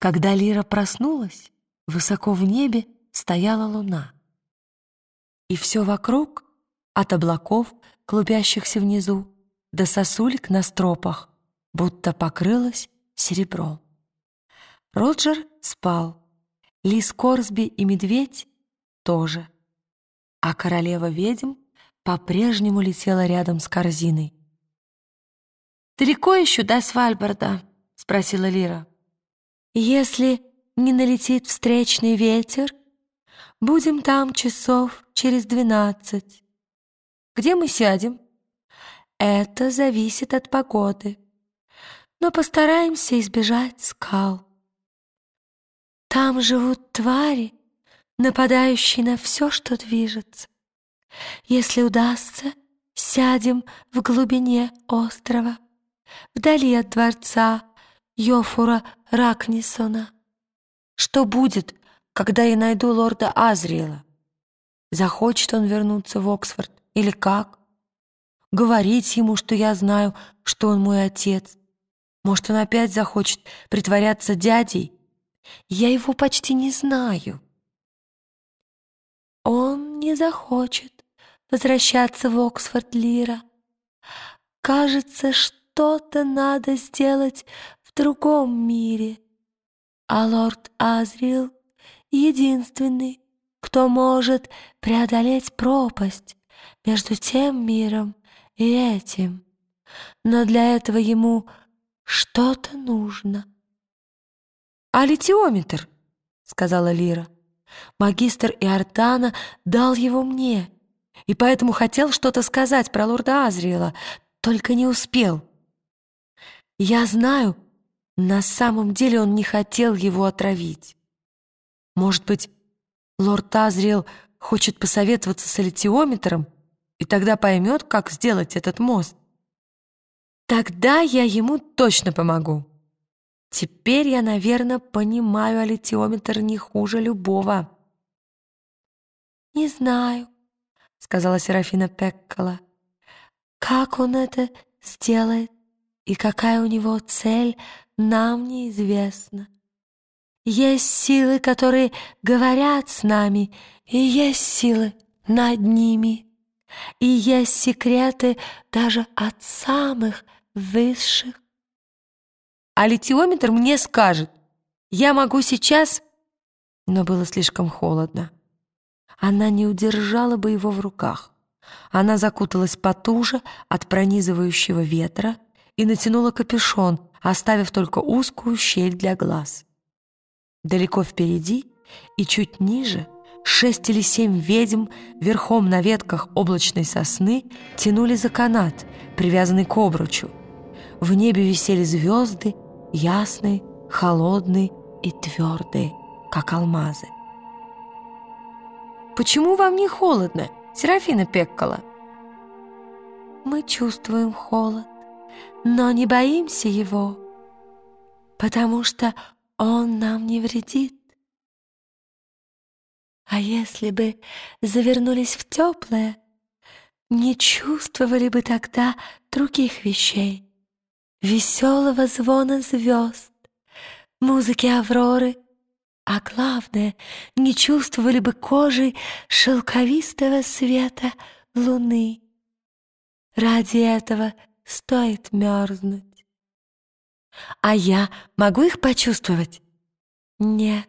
Когда Лира проснулась, высоко в небе стояла луна. И все вокруг, от облаков, клубящихся внизу, до сосулек на стропах, будто покрылось серебром. Роджер спал, Лис Корсби и медведь тоже, а королева-ведьм по-прежнему летела рядом с корзиной. «Далеко еще до Свальбарда?» — спросила Лира. «Если не налетит встречный ветер, будем там часов через двенадцать. Где мы сядем?» «Это зависит от погоды, но постараемся избежать скал. Там живут твари, нападающие на все, что движется. Если удастся, сядем в глубине острова, вдали от дворца Йофура Ракнисона. Что будет, когда я найду лорда Азриэла? Захочет он вернуться в Оксфорд или как? Говорить ему, что я знаю, что он мой отец. Может, он опять захочет притворяться дядей? Я его почти не знаю. Он не захочет возвращаться в Оксфорд Лира. Кажется, что-то надо сделать в другом мире. А лорд Азриэл — единственный, кто может преодолеть пропасть между тем миром и этим. Но для этого ему что-то нужно. «А литиометр?» — сказала Лира. «Магистр Иортана дал его мне, и поэтому хотел что-то сказать про лорда Азриэла, только не успел. Я знаю, на самом деле он не хотел его отравить. Может быть, лорд Азриэл хочет посоветоваться с литиометром, и тогда поймет, как сделать этот мост. Тогда я ему точно помогу. Теперь я, наверное, понимаю аллитиометр не хуже любого. «Не знаю», — сказала Серафина Пеккола. «Как он это сделает и какая у него цель, нам неизвестно. Есть силы, которые говорят с нами, и есть силы над ними, и есть секреты даже от самых высших. А литиометр мне скажет, я могу сейчас... Но было слишком холодно. Она не удержала бы его в руках. Она закуталась потуже от пронизывающего ветра и натянула капюшон, оставив только узкую щель для глаз. Далеко впереди и чуть ниже шесть или семь ведьм верхом на ветках облачной сосны тянули за канат, привязанный к обручу. В небе висели звезды, ясные, холодные и твердые, как алмазы. «Почему вам не холодно, Серафина Пеккола?» «Мы чувствуем холод, но не боимся его, потому что он нам не вредит. А если бы завернулись в теплое, не чувствовали бы тогда других вещей, веселого звона звезд, музыки авроры, а главное, не чувствовали бы кожей шелковистого света луны. Ради этого стоит мерзнуть. А я могу их почувствовать? Нет,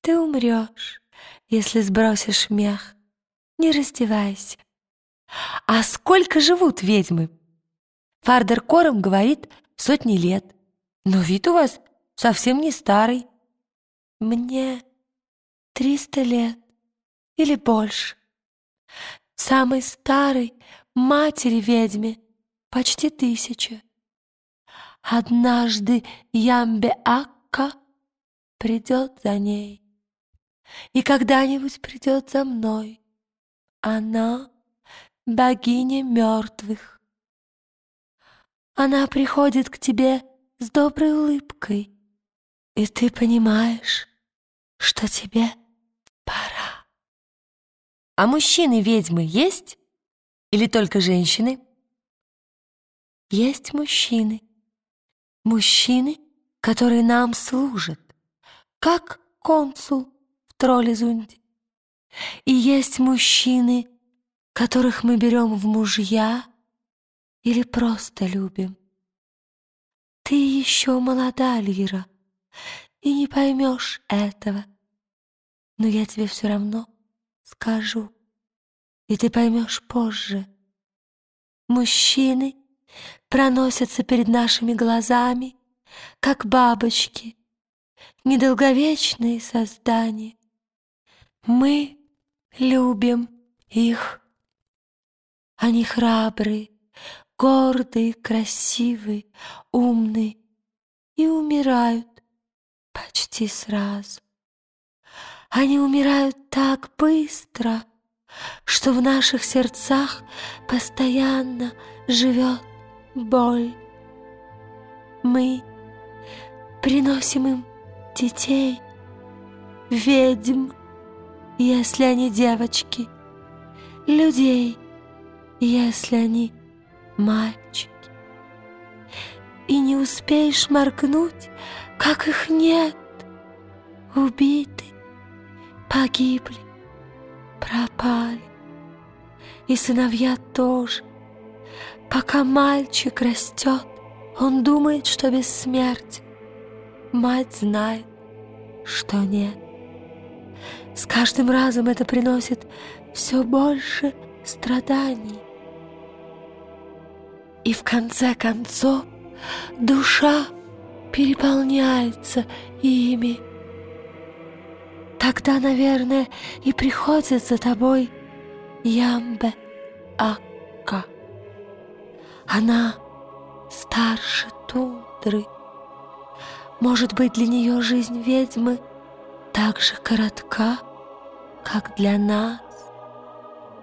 ты умрешь, если сбросишь мех. Не раздевайся. А сколько живут ведьмы? Фардер Кором говорит сотни лет. Но вид у вас совсем не старый. Мне триста лет или больше. Самый старый матери-ведьме почти тысяча. Однажды Ямбе-Акка придет за ней. И когда-нибудь придет за мной. Она — богиня мертвых. Она приходит к тебе с доброй улыбкой, и ты понимаешь, что тебе пора. А мужчины-ведьмы есть? Или только женщины? Есть мужчины. Мужчины который нам служит, как консул в Троллизунде. И есть мужчины, которых мы берем в мужья или просто любим. Ты еще молода, Лира, и не поймешь этого. Но я тебе все равно скажу, и ты поймешь позже. Мужчины проносятся перед нашими глазами, как бабочки, недолговечные создания. Мы любим их. Они храбрые, гордые, красивые, умные и умирают почти сразу. Они умирают так быстро, что в наших сердцах постоянно живет боль. Мы приносим им детей, ведьм, если они девочки, людей, если они мальчики. И не успеешь моргнуть, как их нет, убиты, погибли, пропали. И сыновья тоже. Пока мальчик растет, он думает, что бессмертен. Мать знает, что нет. С каждым разом это приносит все больше страданий. И в конце концов душа переполняется ими. Тогда, наверное, и приходит за тобой Ямбе Акка. Она старше тундры. Может быть, для нее жизнь ведьмы так же коротка, как для нас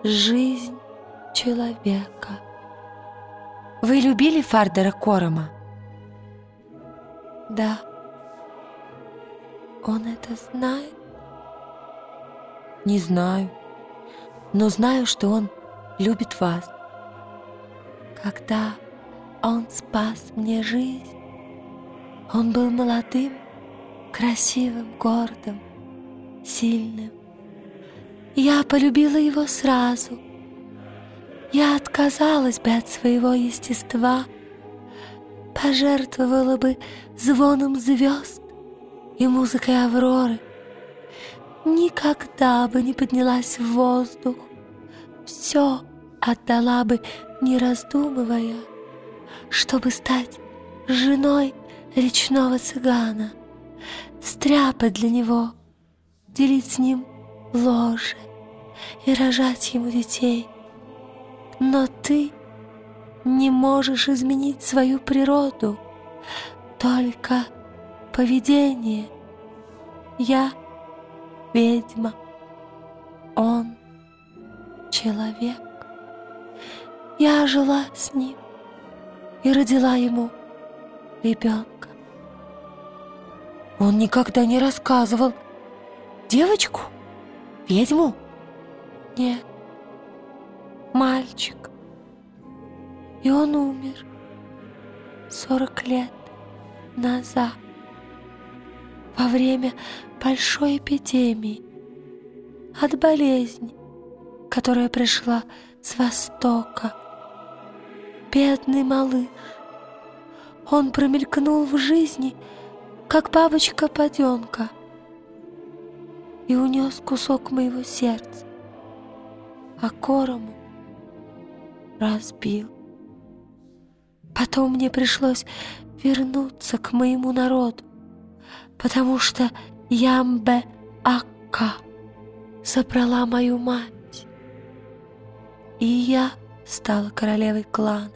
жизнь человека. Вы любили Фардера Корома? Да. Он это знает? Не знаю, но знаю, что он любит вас. Когда он спас мне жизнь, он был молодым, красивым, гордым, сильным. Я полюбила его сразу. Я отказалась бы от своего естества, пожертвовала бы звоном звезд и музыкой авроры. Никогда бы не поднялась в воздух, все отдала бы, не раздумывая, чтобы стать женой речного цыгана, стряпать для него, делить с ним ложе и рожать ему детей. Но ты не можешь изменить свою природу, только поведение. Я ведьма, он человек. Я жила с ним и родила ему ребенка. Он никогда не рассказывал. Девочку? Ведьму? Нет. Мальчик. И он умер сорок лет назад во время большой эпидемии от болезни, которая пришла с востока. Бедный малыш. Он промелькнул в жизни, как бабочка-поденка, и унес кусок моего сердца, а корому разбил. Потом мне пришлось вернуться к моему народу, потому что Ямбе Акка забрала мою мать. И я стала королевой клана.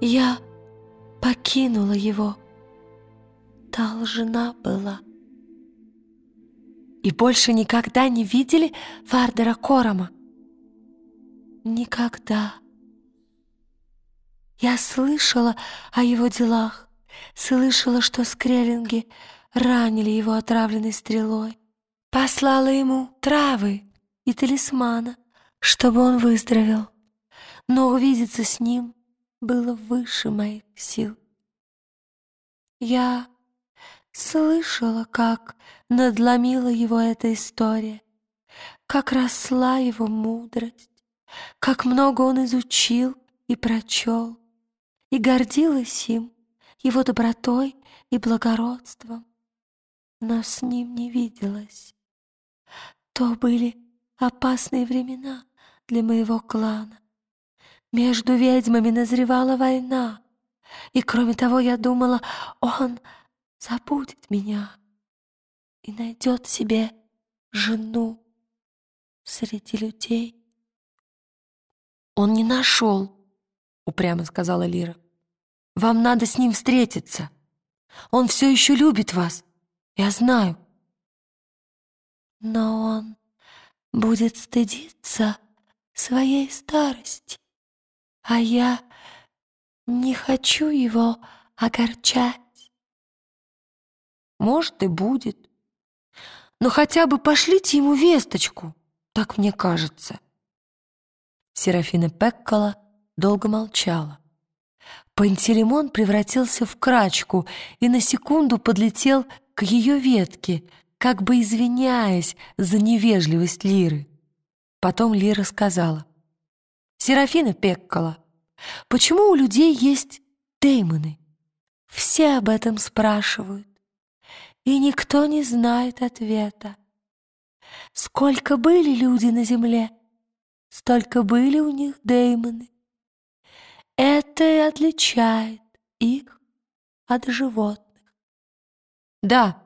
Я покинула его. Должна была. И больше никогда не видели Фардера Корома? Никогда. Я слышала о его делах, слышала, что скреллинги ранили его отравленной стрелой. Послала ему травы и талисмана, чтобы он выздоровел. Но увидеться с ним было выше моих сил. Я слышала, как надломила его эта история, как росла его мудрость, как много он изучил и прочел, и гордилась им, его добротой и благородством, но с ним не виделась. То были опасные времена для моего клана. Между ведьмами назревала война, и, кроме того, я думала, он забудет меня и найдет себе жену среди людей. «Он не нашел», — упрямо сказала Лира. «Вам надо с ним встретиться. Он все еще любит вас, я знаю». «Но он будет стыдиться своей старости, а я не хочу его огорчать». «Может, и будет. Но хотя бы пошлите ему весточку, так мне кажется». Серафина Пеккола долго молчала. Пантелеймон превратился в крачку и на секунду подлетел к ее ветке, как бы извиняясь за невежливость Лиры. Потом Лира сказала, «Серафина Пеккола, почему у людей есть деймоны?» Все об этом спрашивают, и никто не знает ответа. Сколько были люди на земле, столько были у них деймоны. Это и отличает их от животных. Да,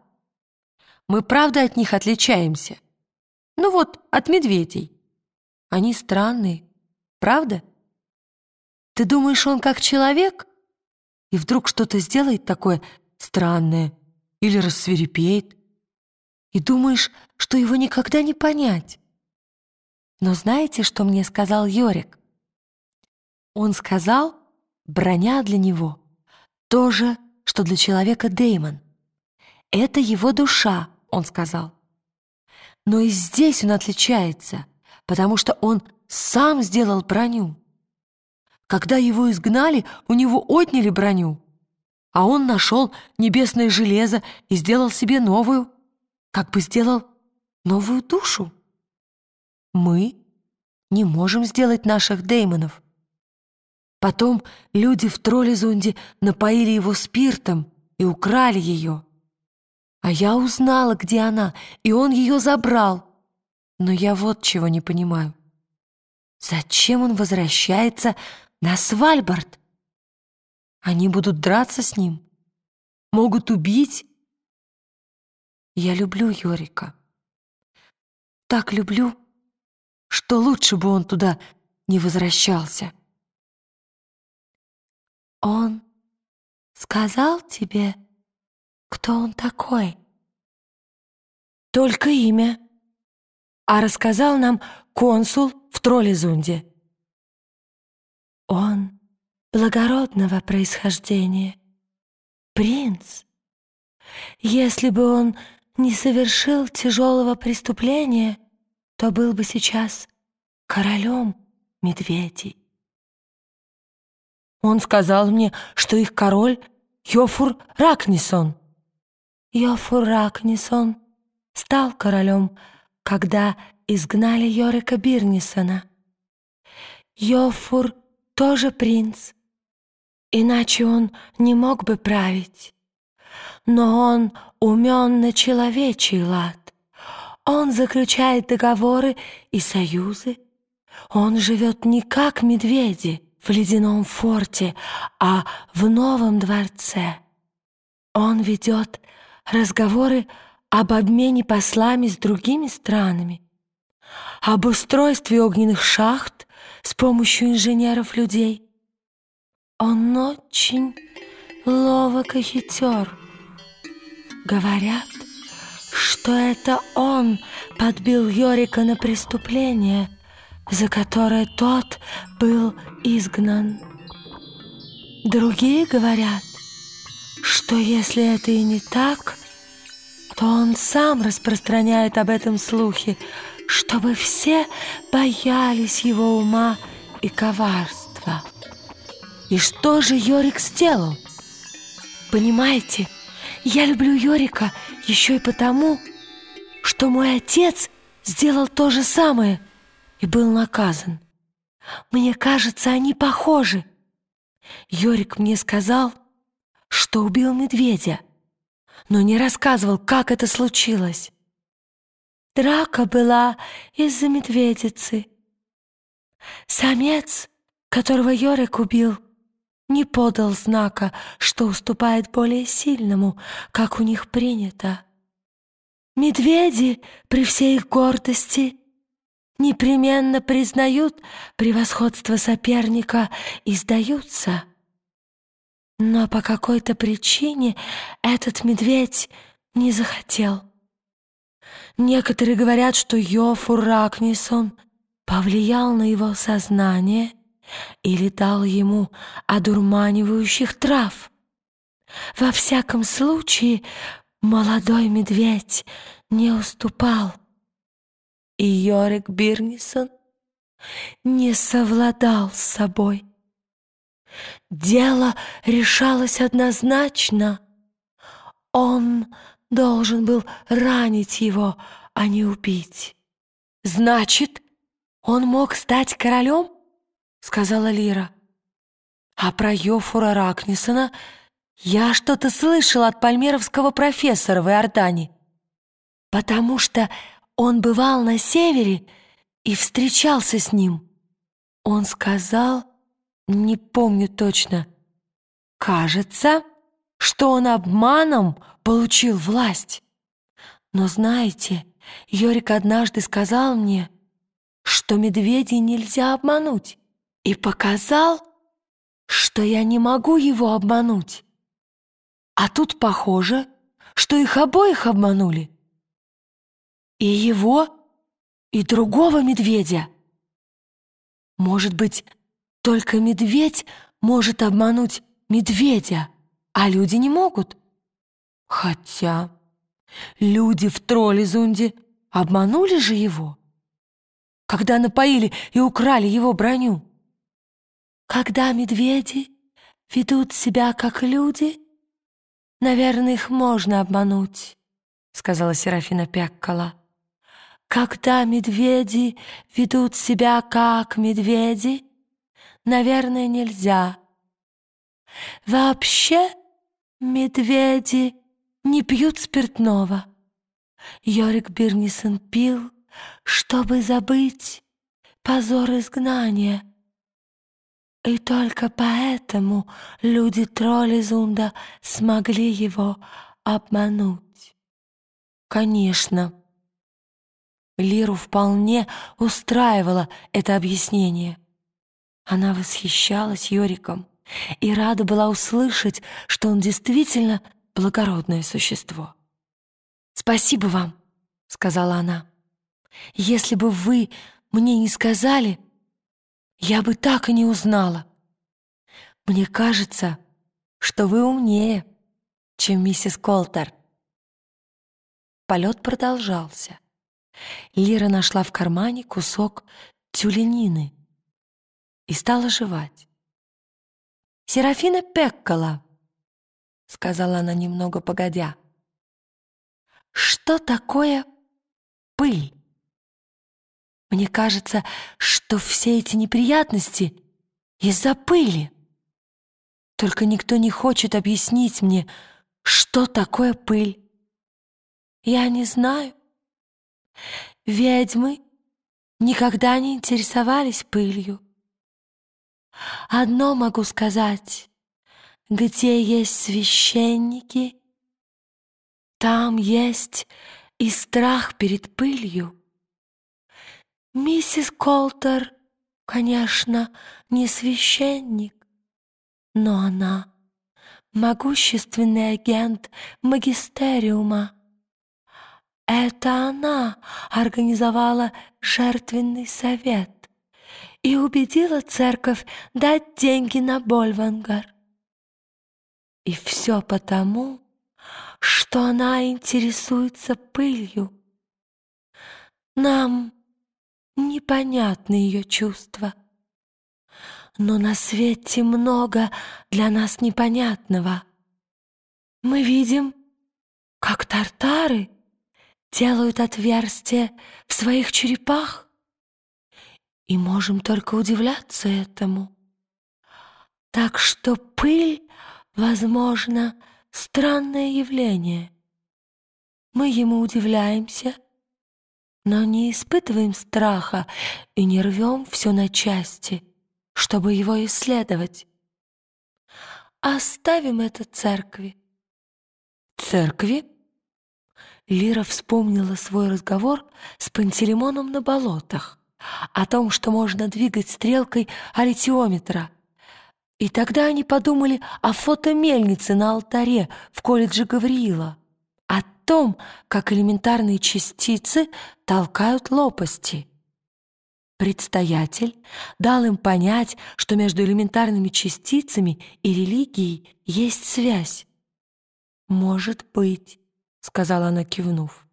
мы правда от них отличаемся. Ну вот, от медведей. Они странные, правда? Ты думаешь, он как человек? И вдруг что-то сделает такое странное или рассверепеет? И думаешь, что его никогда не понять? Но знаете, что мне сказал Йорик? Он сказал, броня для него — то же, что для человека Деймон. Это его душа, он сказал. Но и здесь он отличается, потому что он сам сделал броню. Когда его изгнали, у него отняли броню, а он нашел небесное железо и сделал себе новую, как бы сделал новую душу. Мы не можем сделать наших деймонов. Потом люди в Троллизунде напоили его спиртом и украли ее. А я узнала, где она, и он ее забрал. Но я вот чего не понимаю. Зачем он возвращается на Свальбард? Они будут драться с ним? Могут убить? Я люблю Йорика. Так люблю, что лучше бы он туда не возвращался. Он сказал тебе, кто он такой? Только имя. А рассказал нам консул в Троллизунде. Он благородного происхождения, принц. Если бы он не совершил тяжелого преступления, то был бы сейчас королем медведей. Он сказал мне, что их король Йофур Ракнисон. Йофур Ракнисон стал королем, когда изгнали Йорика Бирнисона. Йофур тоже принц, иначе он не мог бы править. Но он умен на человечий лад. Он заключает договоры и союзы. Он живет не как медведи в ледяном форте, а в новом дворце. Он ведет разговоры об обмене послами с другими странами, об устройстве огненных шахт с помощью инженеров людей. Он очень ловок и хитер. Говорят, что это он подбил Йорика на преступление, за которое тот был изгнан. Другие говорят, что если это и не так, то он сам распространяет об этом слухи, чтобы все боялись его ума и коварства. И что же Йорик сделал? Понимаете, Я люблю Йорика еще и потому, что мой отец сделал то же самое и был наказан. Мне кажется, они похожи. Йорик мне сказал, что убил медведя, но не рассказывал, как это случилось. Драка была из-за медведицы. Самец, которого Йорик убил, не подал знака, что уступает более сильному, как у них принято. Медведи при всей их гордости непременно признают превосходство соперника и сдаются. Но по какой-то причине этот медведь не захотел. Некоторые говорят, что Йофур Ракнисон повлиял на его сознание или дал ему одурманивающих трав. Во всяком случае, молодой медведь не уступал. И Йорик Бирнисон не совладал с собой. Дело решалось однозначно. Он должен был ранить его, а не убить. «Значит, он мог стать королем?» — сказала Лира. «А про Йофура Ракнисона я что-то слышал от пальмеровского профессора в Иордане, потому что он бывал на севере и встречался с ним. Он сказал, не помню точно, кажется, что он обманом получил власть. Но знаете, Йорик однажды сказал мне, что медведей нельзя обмануть, и показал, что я не могу его обмануть. А тут похоже, что их обоих обманули. И его, и другого медведя. Может быть, только медведь может обмануть медведя, а люди не могут. Хотя люди в Троллизунде обманули же его, когда напоили и украли его броню. Когда медведи ведут себя как люди, наверное, их можно обмануть, сказала Серафина Пяккала. Когда медведи ведут себя как медведи, наверное, нельзя. Вообще медведи не пьют спиртного. Йорик Бирнисон пил, чтобы забыть позор изгнания. И только поэтому люди Троллизунда смогли его обмануть. Конечно, Лиру вполне устраивало это объяснение. Она восхищалась Йориком и рада была услышать, что он действительно благородное существо. «Спасибо вам», — сказала она. «Если бы вы мне не сказали, я бы так и не узнала. Мне кажется, что вы умнее, чем миссис Колтер». Полет продолжался. Лира нашла в кармане кусок тюленины — и стала жевать. «Серафина Пеккола», — сказала она немного погодя, — «что такое пыль? Мне кажется, что все эти неприятности из-за пыли. Только никто не хочет объяснить мне, что такое пыль. Я не знаю. Ведьмы никогда не интересовались пылью. Одно могу сказать. Где есть священники, там есть и страх перед пылью. Миссис Колтер, конечно, не священник, но она могущественный агент магистериума. Это она организовала жертвенный совет и убедила церковь дать деньги на Больвангар. И все потому, что она интересуется пылью. Нам непонятны ее чувства. Но на свете много для нас непонятного. Мы видим как тартары делают отверстия в своих черепах? И можем только удивляться этому. Так что пыль, возможно, странное явление. Мы ему удивляемся, но не испытываем страха и не рвем все на части, чтобы его исследовать. Оставим это церкви. Церкви? Лира вспомнила свой разговор с Пантелеймоном на болотах о том, что можно двигать стрелкой аритиометра. И тогда они подумали о фотомельнице на алтаре в колледже Гавриила, о том, как элементарные частицы толкают лопасти. Предстоятель дал им понять, что между элементарными частицами и религией есть связь. «Может быть», — сказала она, кивнув.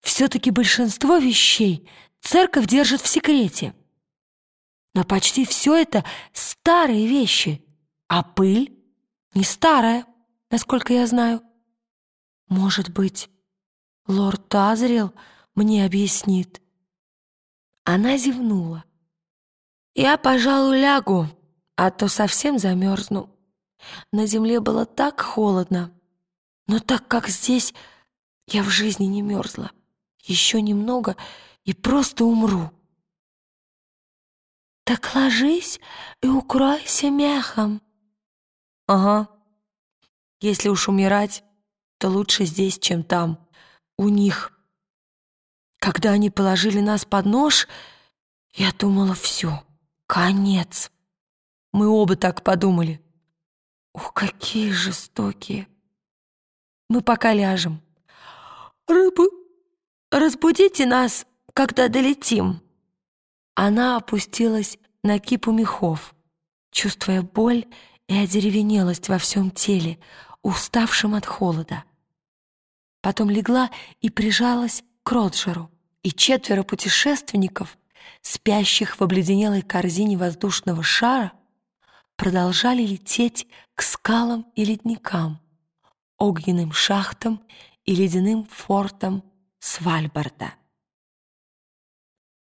«Все-таки большинство вещей церковь держит в секрете. Но почти все это старые вещи, а пыль не старая, насколько я знаю. Может быть, лорд Тазрил мне объяснит. Она зевнула. Я, пожалуй, лягу, а то совсем замерзну. На земле было так холодно, но так как здесь я в жизни не мерзла. Еще немного — и просто умру. Так ложись и укройся мехом. Ага. Если уж умирать, то лучше здесь, чем там, у них. Когда они положили нас под нож, я думала, все, конец. Мы оба так подумали. Ух, какие жестокие. Мы пока ляжем. Рыбы, разбудите нас, когда долетим». Она опустилась на кипу мехов, чувствуя боль и одеревенелость во всем теле, уставшим от холода. Потом легла и прижалась к Роджеру, и четверо путешественников, спящих в обледенелой корзине воздушного шара, продолжали лететь к скалам и ледникам, огненным шахтам и ледяным фортам Svalbardą.